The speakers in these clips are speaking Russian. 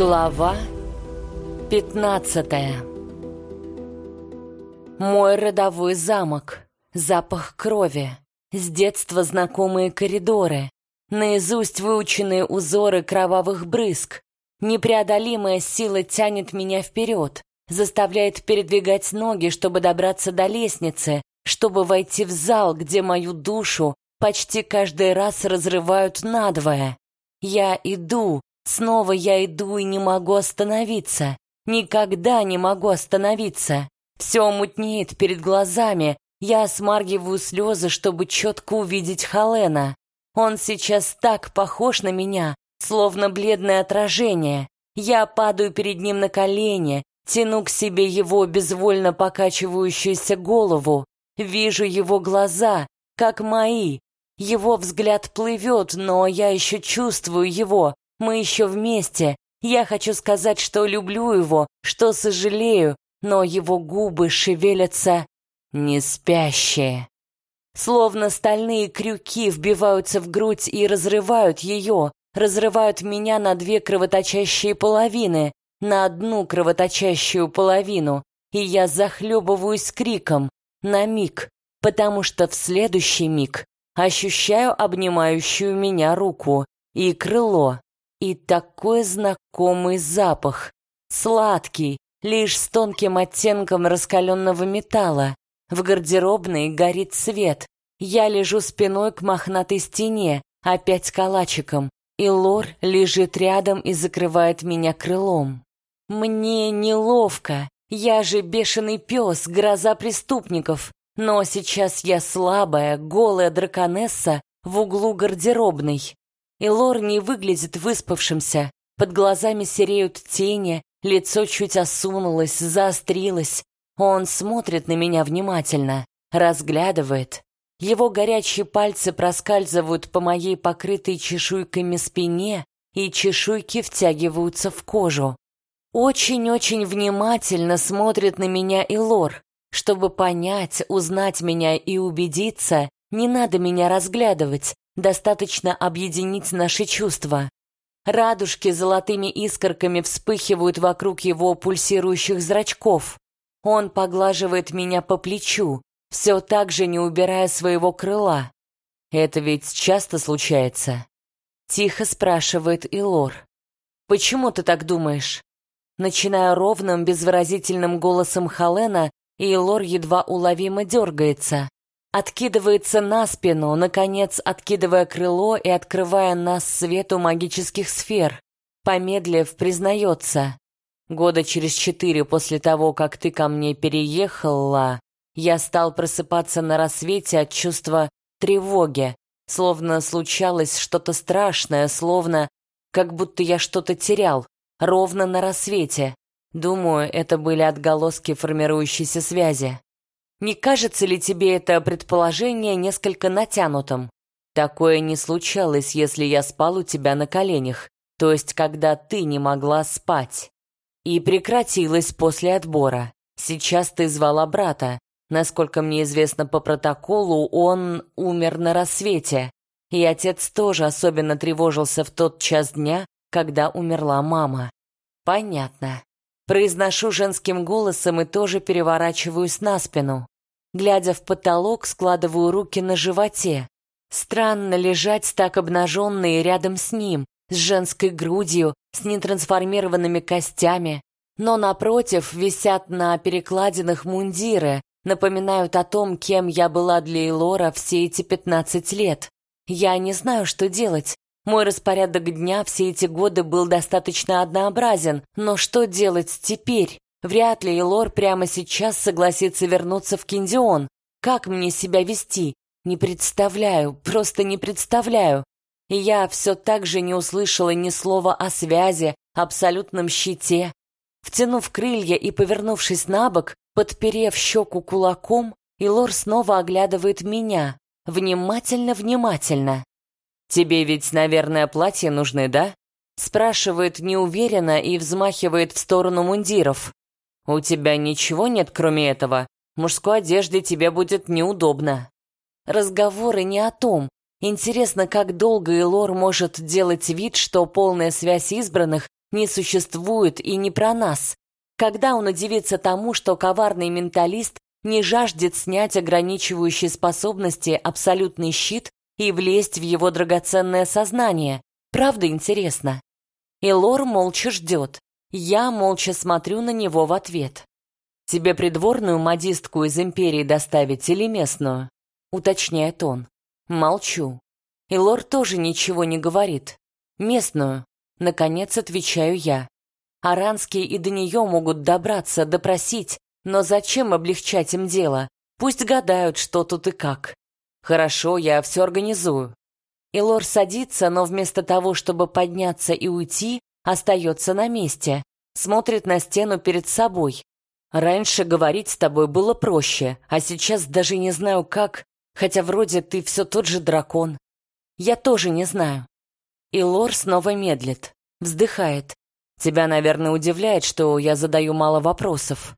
Глава 15 Мой родовой замок. Запах крови. С детства знакомые коридоры. Наизусть выученные узоры кровавых брызг. Непреодолимая сила тянет меня вперед, заставляет передвигать ноги, чтобы добраться до лестницы, чтобы войти в зал, где мою душу почти каждый раз разрывают надвое. Я иду, снова я иду и не могу остановиться. Никогда не могу остановиться. Все мутнеет перед глазами. Я смаргиваю слезы, чтобы четко увидеть Халена. Он сейчас так похож на меня, словно бледное отражение. Я падаю перед ним на колени, тяну к себе его безвольно покачивающуюся голову, вижу его глаза, как мои. Его взгляд плывет, но я еще чувствую его. Мы еще вместе. Я хочу сказать, что люблю его, что сожалею, но его губы шевелятся не спящие. Словно стальные крюки вбиваются в грудь и разрывают ее, разрывают меня на две кровоточащие половины, на одну кровоточащую половину, и я захлебываюсь криком на миг, потому что в следующий миг ощущаю обнимающую меня руку и крыло, и такой знакомый запах, сладкий, лишь с тонким оттенком раскаленного металла. В гардеробной горит свет. Я лежу спиной к мохнатой стене, опять калачиком, и Лор лежит рядом и закрывает меня крылом. Мне неловко. Я же бешеный пес, гроза преступников. Но сейчас я слабая, голая драконесса в углу гардеробной. И Лор не выглядит выспавшимся. Под глазами сереют тени, лицо чуть осунулось, заострилось. Он смотрит на меня внимательно, разглядывает. Его горячие пальцы проскальзывают по моей покрытой чешуйками спине, и чешуйки втягиваются в кожу. Очень-очень внимательно смотрит на меня и Лор. Чтобы понять, узнать меня и убедиться, не надо меня разглядывать, достаточно объединить наши чувства. Радужки золотыми искорками вспыхивают вокруг его пульсирующих зрачков. Он поглаживает меня по плечу, все так же не убирая своего крыла. Это ведь часто случается? Тихо спрашивает Илор. Почему ты так думаешь? Начиная ровным, безвыразительным голосом Халена, и Лор едва уловимо дергается. Откидывается на спину, наконец откидывая крыло и открывая нас свету магических сфер. Помедлив, признается. Года через четыре после того, как ты ко мне переехала, я стал просыпаться на рассвете от чувства тревоги, словно случалось что-то страшное, словно как будто я что-то терял, ровно на рассвете. Думаю, это были отголоски формирующейся связи. Не кажется ли тебе это предположение несколько натянутым? Такое не случалось, если я спал у тебя на коленях, то есть когда ты не могла спать. И прекратилось после отбора. Сейчас ты звала брата. Насколько мне известно по протоколу, он умер на рассвете. И отец тоже особенно тревожился в тот час дня, когда умерла мама. Понятно. Произношу женским голосом и тоже переворачиваюсь на спину. Глядя в потолок, складываю руки на животе. Странно лежать так обнаженной рядом с ним, с женской грудью, с нетрансформированными костями. Но напротив висят на перекладинах мундиры, напоминают о том, кем я была для Элора все эти пятнадцать лет. Я не знаю, что делать. Мой распорядок дня все эти годы был достаточно однообразен, но что делать теперь? Вряд ли Элор прямо сейчас согласится вернуться в Киндион. Как мне себя вести? Не представляю, просто не представляю. И я все так же не услышала ни слова о связи, абсолютном щите. Втянув крылья и повернувшись на бок, подперев щеку кулаком, Илор снова оглядывает меня. Внимательно-внимательно. «Тебе ведь, наверное, платья нужны, да?» Спрашивает неуверенно и взмахивает в сторону мундиров. «У тебя ничего нет, кроме этого? Мужской одежде тебе будет неудобно». Разговоры не о том. Интересно, как долго Элор может делать вид, что полная связь избранных не существует и не про нас. Когда он удивится тому, что коварный менталист не жаждет снять ограничивающие способности абсолютный щит и влезть в его драгоценное сознание? Правда интересно? И Лор молча ждет. Я молча смотрю на него в ответ. «Тебе придворную модистку из Империи доставить или местную?» — уточняет он. Молчу. И Лор тоже ничего не говорит. «Местную», — наконец отвечаю я. Аранские и до нее могут добраться, допросить, но зачем облегчать им дело? Пусть гадают, что тут и как. Хорошо, я все организую. И Лор садится, но вместо того, чтобы подняться и уйти, остается на месте, смотрит на стену перед собой. Раньше говорить с тобой было проще, а сейчас даже не знаю как, хотя вроде ты все тот же дракон. Я тоже не знаю. И Лор снова медлит, вздыхает. Тебя, наверное, удивляет, что я задаю мало вопросов.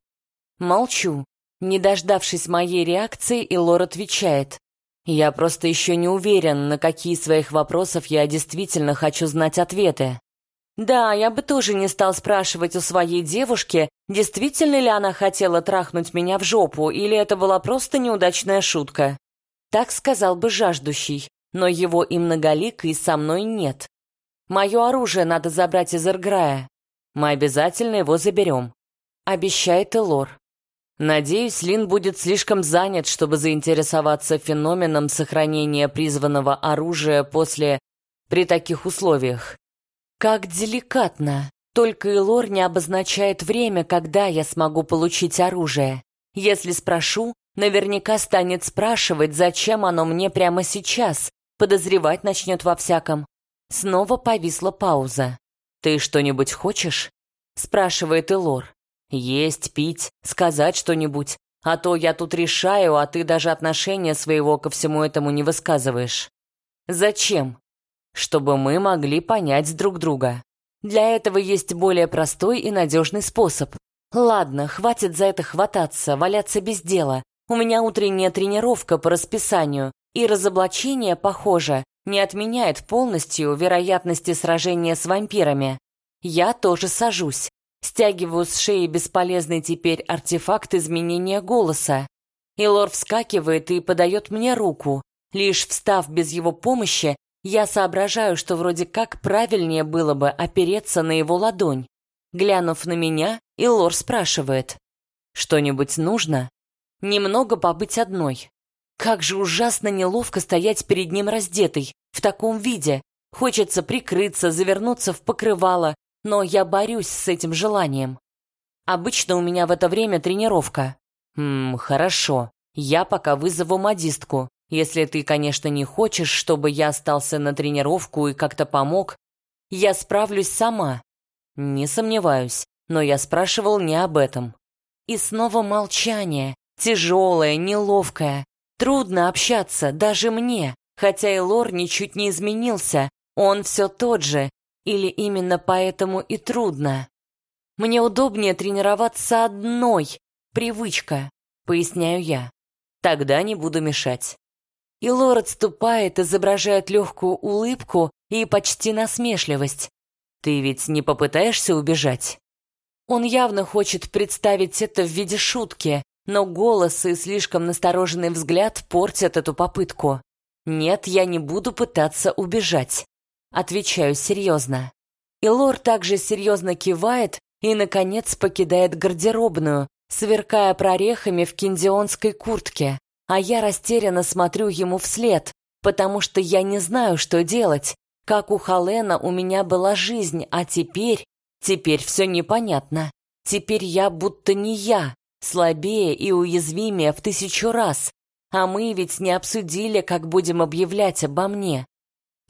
Молчу. Не дождавшись моей реакции, Илор отвечает. Я просто еще не уверен, на какие своих вопросов я действительно хочу знать ответы. Да, я бы тоже не стал спрашивать у своей девушки, действительно ли она хотела трахнуть меня в жопу, или это была просто неудачная шутка. Так сказал бы жаждущий, но его и многоликой со мной нет. Мое оружие надо забрать из Ирграя. Мы обязательно его заберем. Обещает Элор. Надеюсь, Лин будет слишком занят, чтобы заинтересоваться феноменом сохранения призванного оружия после... при таких условиях. Как деликатно. Только Элор не обозначает время, когда я смогу получить оружие. Если спрошу, наверняка станет спрашивать, зачем оно мне прямо сейчас. Подозревать начнет во всяком. Снова повисла пауза. «Ты что-нибудь хочешь?» спрашивает Элор. «Есть, пить, сказать что-нибудь. А то я тут решаю, а ты даже отношения своего ко всему этому не высказываешь». «Зачем?» Чтобы мы могли понять друг друга. Для этого есть более простой и надежный способ. Ладно, хватит за это хвататься, валяться без дела. У меня утренняя тренировка по расписанию, и разоблачение, похоже, не отменяет полностью вероятности сражения с вампирами. Я тоже сажусь. Стягиваю с шеи бесполезный теперь артефакт изменения голоса. Илор вскакивает и подает мне руку. Лишь встав без его помощи, я соображаю, что вроде как правильнее было бы опереться на его ладонь. Глянув на меня, Илор спрашивает. «Что-нибудь нужно?» «Немного побыть одной». Как же ужасно неловко стоять перед ним раздетой, в таком виде. Хочется прикрыться, завернуться в покрывало, но я борюсь с этим желанием. Обычно у меня в это время тренировка. Ммм, хорошо. Я пока вызову модистку. Если ты, конечно, не хочешь, чтобы я остался на тренировку и как-то помог, я справлюсь сама. Не сомневаюсь, но я спрашивал не об этом. И снова молчание, тяжелое, неловкое. Трудно общаться, даже мне, хотя и Лор ничуть не изменился, он все тот же, или именно поэтому и трудно. Мне удобнее тренироваться одной, привычка, поясняю я. Тогда не буду мешать. И Лор отступает, изображает легкую улыбку и почти насмешливость. «Ты ведь не попытаешься убежать?» Он явно хочет представить это в виде шутки, но голос и слишком настороженный взгляд портят эту попытку. «Нет, я не буду пытаться убежать», — отвечаю серьезно. И Лор также серьезно кивает и, наконец, покидает гардеробную, сверкая прорехами в киндионской куртке а я растерянно смотрю ему вслед, потому что я не знаю, что делать. Как у Халена у меня была жизнь, а теперь... Теперь все непонятно. Теперь я будто не я, слабее и уязвимее в тысячу раз. А мы ведь не обсудили, как будем объявлять обо мне.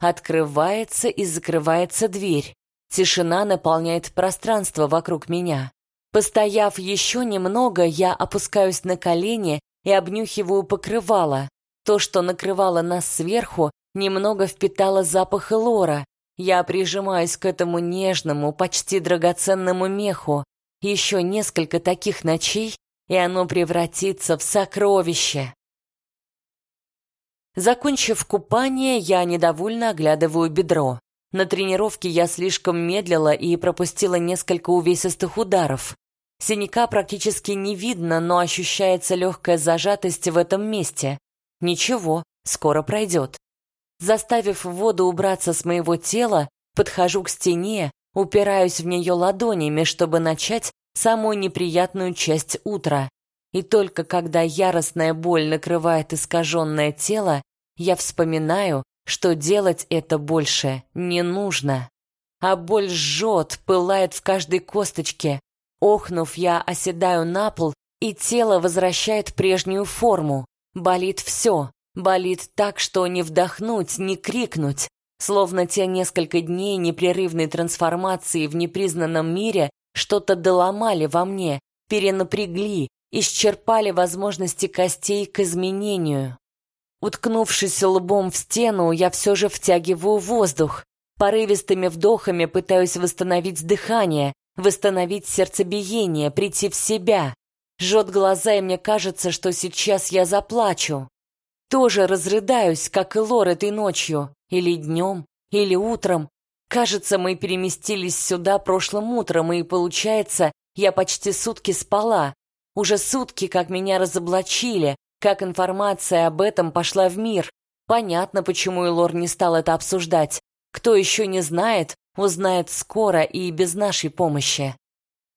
Открывается и закрывается дверь. Тишина наполняет пространство вокруг меня. Постояв еще немного, я опускаюсь на колени и обнюхиваю покрывало. То, что накрывало нас сверху, немного впитало запах лора. Я прижимаюсь к этому нежному, почти драгоценному меху. Еще несколько таких ночей, и оно превратится в сокровище. Закончив купание, я недовольно оглядываю бедро. На тренировке я слишком медлила и пропустила несколько увесистых ударов. Синяка практически не видно, но ощущается легкая зажатость в этом месте. Ничего, скоро пройдет. Заставив воду убраться с моего тела, подхожу к стене, упираюсь в нее ладонями, чтобы начать самую неприятную часть утра. И только когда яростная боль накрывает искаженное тело, я вспоминаю, что делать это больше не нужно. А боль жжет, пылает в каждой косточке. Охнув, я оседаю на пол, и тело возвращает прежнюю форму. Болит все. Болит так, что не вдохнуть, не крикнуть. Словно те несколько дней непрерывной трансформации в непризнанном мире что-то доломали во мне, перенапрягли, исчерпали возможности костей к изменению. Уткнувшись лбом в стену, я все же втягиваю воздух. Порывистыми вдохами пытаюсь восстановить дыхание, восстановить сердцебиение, прийти в себя. Жжет глаза, и мне кажется, что сейчас я заплачу. Тоже разрыдаюсь, как и Лор этой ночью, или днем, или утром. Кажется, мы переместились сюда прошлым утром, и, получается, я почти сутки спала. Уже сутки, как меня разоблачили, как информация об этом пошла в мир. Понятно, почему Элор не стал это обсуждать. Кто еще не знает, узнает скоро и без нашей помощи.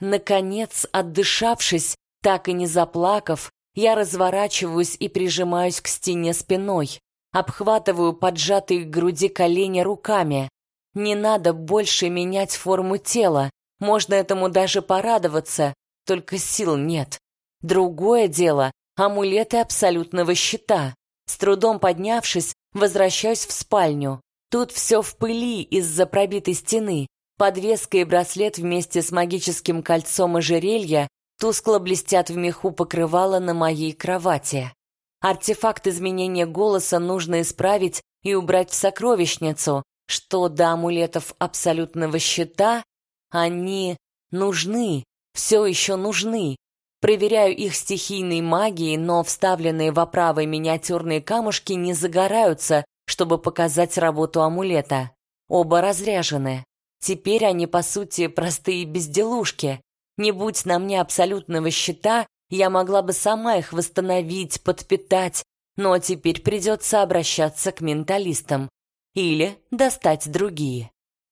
Наконец, отдышавшись, так и не заплакав, я разворачиваюсь и прижимаюсь к стене спиной. Обхватываю поджатые к груди колени руками. Не надо больше менять форму тела. Можно этому даже порадоваться, только сил нет. Другое дело — амулеты абсолютного щита. С трудом поднявшись, возвращаюсь в спальню. Тут все в пыли из-за пробитой стены. Подвеска и браслет вместе с магическим кольцом ожерелья тускло блестят в меху покрывала на моей кровати. Артефакт изменения голоса нужно исправить и убрать в сокровищницу, что до амулетов абсолютного щита они нужны, все еще нужны. Проверяю их стихийной магией, но вставленные в оправы миниатюрные камушки не загораются, чтобы показать работу амулета. Оба разряжены. Теперь они, по сути, простые безделушки. Не будь на мне абсолютного щита, я могла бы сама их восстановить, подпитать, но теперь придется обращаться к менталистам. Или достать другие.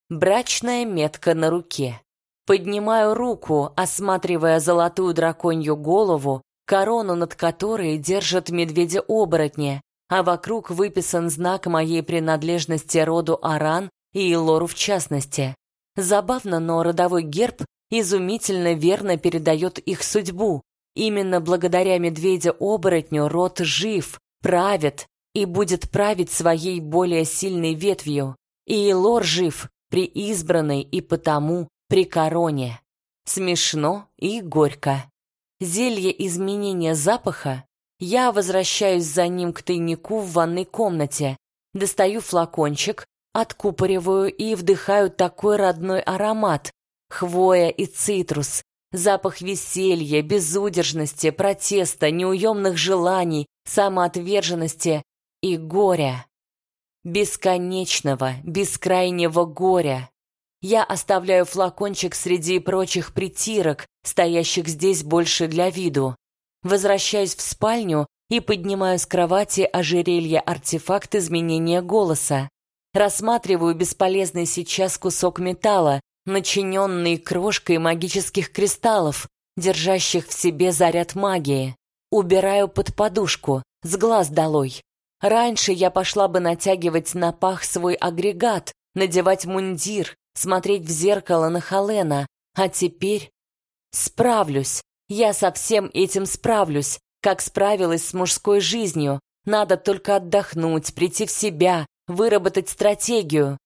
Брачная метка на руке. Поднимаю руку, осматривая золотую драконью голову, корону над которой держат медведя-оборотня, а вокруг выписан знак моей принадлежности роду Аран и Лору в частности. Забавно, но родовой герб изумительно верно передает их судьбу. Именно благодаря медведя-оборотню род жив, правит, и будет править своей более сильной ветвью. И Лор жив, при избранной и потому при короне. Смешно и горько. Зелье изменения запаха. Я возвращаюсь за ним к тайнику в ванной комнате, достаю флакончик, откупориваю и вдыхаю такой родной аромат. Хвоя и цитрус, запах веселья, безудержности, протеста, неуемных желаний, самоотверженности и горя. Бесконечного, бескрайнего горя. Я оставляю флакончик среди прочих притирок, стоящих здесь больше для виду. Возвращаюсь в спальню и поднимаю с кровати ожерелье артефакт изменения голоса. Рассматриваю бесполезный сейчас кусок металла, начиненный крошкой магических кристаллов, держащих в себе заряд магии. Убираю под подушку, с глаз долой. Раньше я пошла бы натягивать на пах свой агрегат, надевать мундир, смотреть в зеркало на Халена, а теперь... Справлюсь, я со всем этим справлюсь, как справилась с мужской жизнью. Надо только отдохнуть, прийти в себя, выработать стратегию.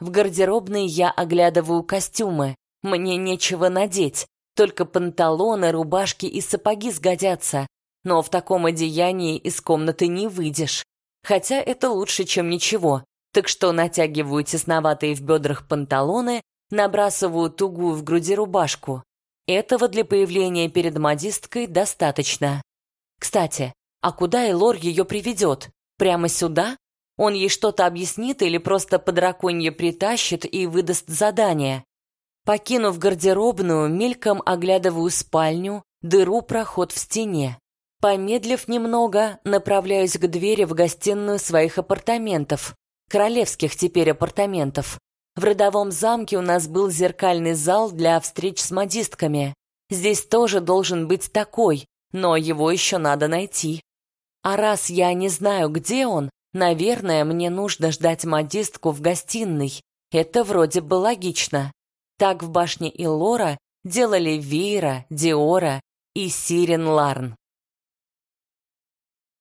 В гардеробной я оглядываю костюмы. Мне нечего надеть, только панталоны, рубашки и сапоги сгодятся. Но в таком одеянии из комнаты не выйдешь. Хотя это лучше, чем ничего. Так что натягиваю тесноватые в бедрах панталоны, набрасываю тугую в груди рубашку. Этого для появления перед модисткой достаточно. Кстати, а куда Элор ее приведет? Прямо сюда? Он ей что-то объяснит или просто по драконье притащит и выдаст задание. Покинув гардеробную, мельком оглядываю спальню, дыру проход в стене. Помедлив немного, направляюсь к двери в гостиную своих апартаментов. Королевских теперь апартаментов. В родовом замке у нас был зеркальный зал для встреч с модистками. Здесь тоже должен быть такой, но его еще надо найти. А раз я не знаю, где он, наверное, мне нужно ждать модистку в гостиной. Это вроде бы логично. Так в башне Илора делали Вейра, Диора и Сирен Ларн.